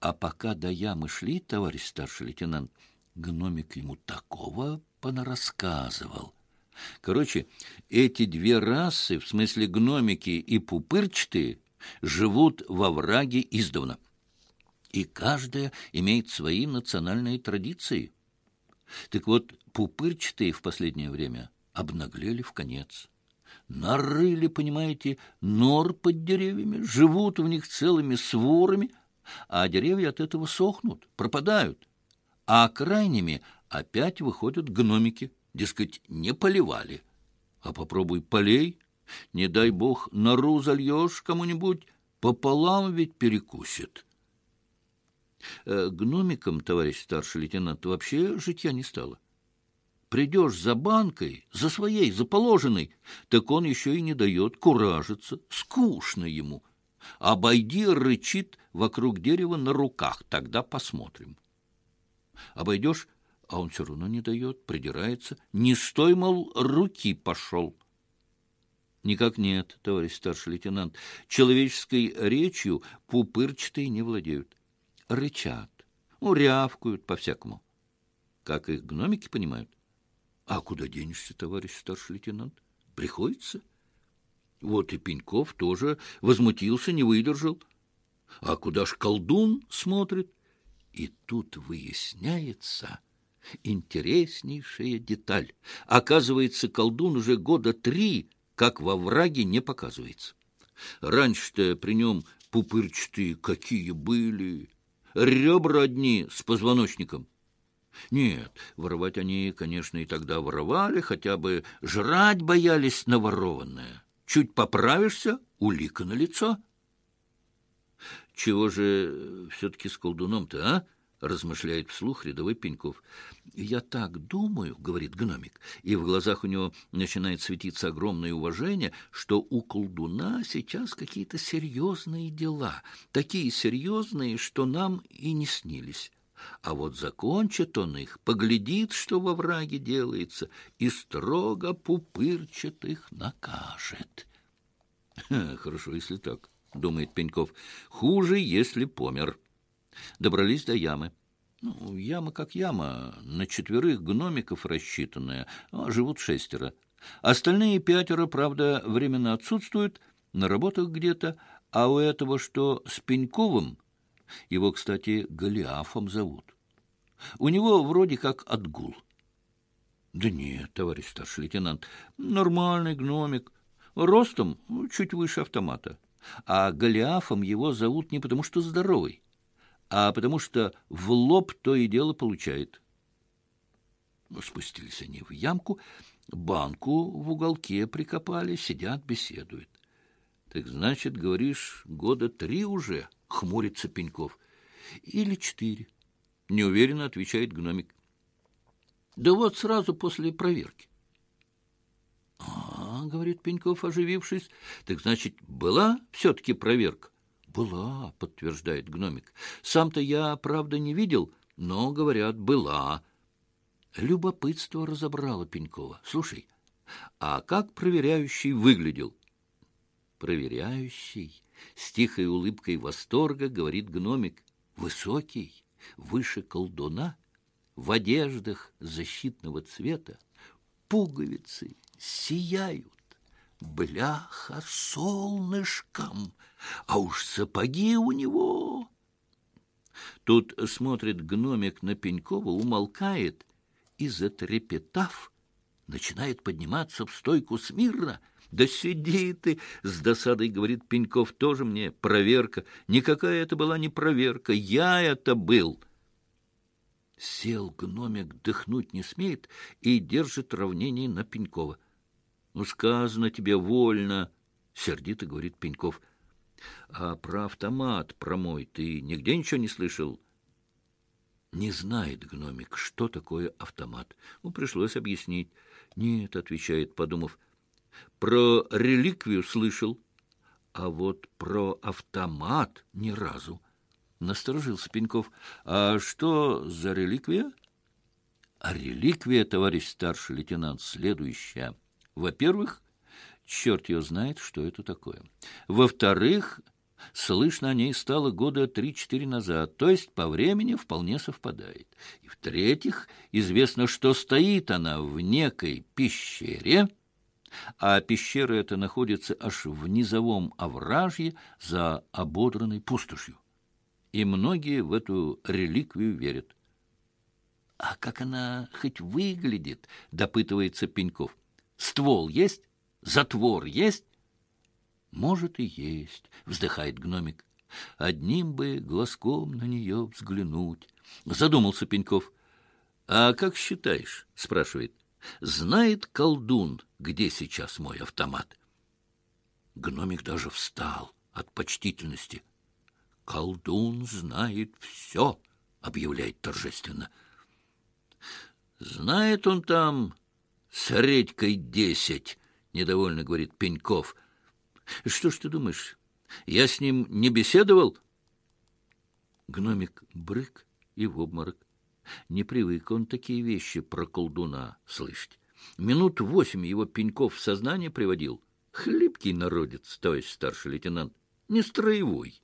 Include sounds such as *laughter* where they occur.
А пока до ямы шли, товарищ старший лейтенант, гномик ему такого понарассказывал. Короче, эти две расы, в смысле гномики и пупырчатые, живут во враге издавна. И каждая имеет свои национальные традиции. Так вот, пупырчатые в последнее время обнаглели в конец. Нарыли, понимаете, нор под деревьями, живут в них целыми сворами, а деревья от этого сохнут, пропадают. А крайними опять выходят гномики, дескать, не поливали. А попробуй полей, не дай бог нору зальешь кому-нибудь, пополам ведь перекусит. Э, гномикам, товарищ старший лейтенант, вообще житья не стало. Придешь за банкой, за своей, за положенной, так он еще и не дает куражиться, скучно ему. Обойди, рычит вокруг дерева на руках, тогда посмотрим. Обойдешь, а он все равно не дает, придирается. Не стой, мол, руки пошел. Никак нет, товарищ старший лейтенант. Человеческой речью пупырчатые не владеют. Рычат, ну, по-всякому. Как их гномики понимают? А куда денешься, товарищ старший лейтенант? Приходится. Вот и Пеньков тоже возмутился, не выдержал. А куда ж колдун смотрит? И тут выясняется интереснейшая деталь. Оказывается, колдун уже года три, как во враге, не показывается. Раньше-то при нем пупырчатые какие были, ребра одни с позвоночником. Нет, воровать они, конечно, и тогда воровали, хотя бы жрать боялись наворованное. Чуть поправишься — улика на лицо. Чего же все-таки с колдуном-то, а? — размышляет вслух рядовой Пеньков. «Я так думаю», — говорит гномик, и в глазах у него начинает светиться огромное уважение, что у колдуна сейчас какие-то серьезные дела, такие серьезные, что нам и не снились. А вот закончит он их, поглядит, что во враге делается, и строго пупырчат их накажет. *laughs* «Хорошо, если так», — думает Пеньков. «Хуже, если помер». Добрались до ямы. Ну, яма как яма, на четверых гномиков рассчитанная, а живут шестеро. Остальные пятеро, правда, временно отсутствуют, на работах где-то, а у этого, что с Пеньковым, его, кстати, Голиафом зовут. У него вроде как отгул. Да нет, товарищ старший лейтенант, нормальный гномик, ростом чуть выше автомата. А Голиафом его зовут не потому, что здоровый, а потому что в лоб то и дело получает. Спустились они в ямку, банку в уголке прикопали, сидят, беседуют. — Так значит, говоришь, года три уже? — хмурится Пеньков. — Или четыре. — неуверенно отвечает гномик. — Да вот сразу после проверки. — А, — говорит Пеньков, оживившись, — так значит, была все-таки проверка? «Была», — подтверждает гномик. «Сам-то я, правда, не видел, но, говорят, была». Любопытство разобрало Пенькова. «Слушай, а как проверяющий выглядел?» «Проверяющий», — с тихой улыбкой восторга говорит гномик, «высокий, выше колдуна, в одеждах защитного цвета, пуговицы сияют, бляха солнышком, а уж сапоги у него. Тут смотрит гномик на Пенькова, умолкает и, затрепетав, начинает подниматься в стойку смирно. «Да сиди ты!» — с досадой говорит Пеньков. «Тоже мне проверка. Никакая это была не проверка. Я это был!» Сел гномик, дыхнуть не смеет и держит равнение на Пенькова. Ну, сказано тебе вольно, — сердито говорит Пеньков. А про автомат, про мой, ты нигде ничего не слышал? Не знает гномик, что такое автомат. Ну, пришлось объяснить. Нет, — отвечает, подумав, — про реликвию слышал, а вот про автомат ни разу. Насторожился Пеньков. А что за реликвия? А реликвия, товарищ старший лейтенант, следующая — во-первых, черт ее знает, что это такое. Во-вторых, Слышно о ней стало года три-четыре назад, то есть по времени вполне совпадает. И в-третьих, известно, что стоит она в некой пещере, а пещера эта находится аж в низовом овражье за ободранной пустошью. И многие в эту реликвию верят. — А как она хоть выглядит? — допытывается Пеньков. — Ствол есть? Затвор есть? — Может, и есть, — вздыхает гномик. — Одним бы глазком на нее взглянуть. Задумался Пеньков. — А как считаешь? — спрашивает. — Знает колдун, где сейчас мой автомат? Гномик даже встал от почтительности. — Колдун знает все, — объявляет торжественно. — Знает он там с редькой десять, — недовольно говорит Пеньков, — что ж ты думаешь, я с ним не беседовал? Гномик брык и в обморок. Не привык он такие вещи про колдуна слышать. Минут восемь его Пеньков в сознание приводил. Хлипкий народец, товарищ старший лейтенант, не строевой.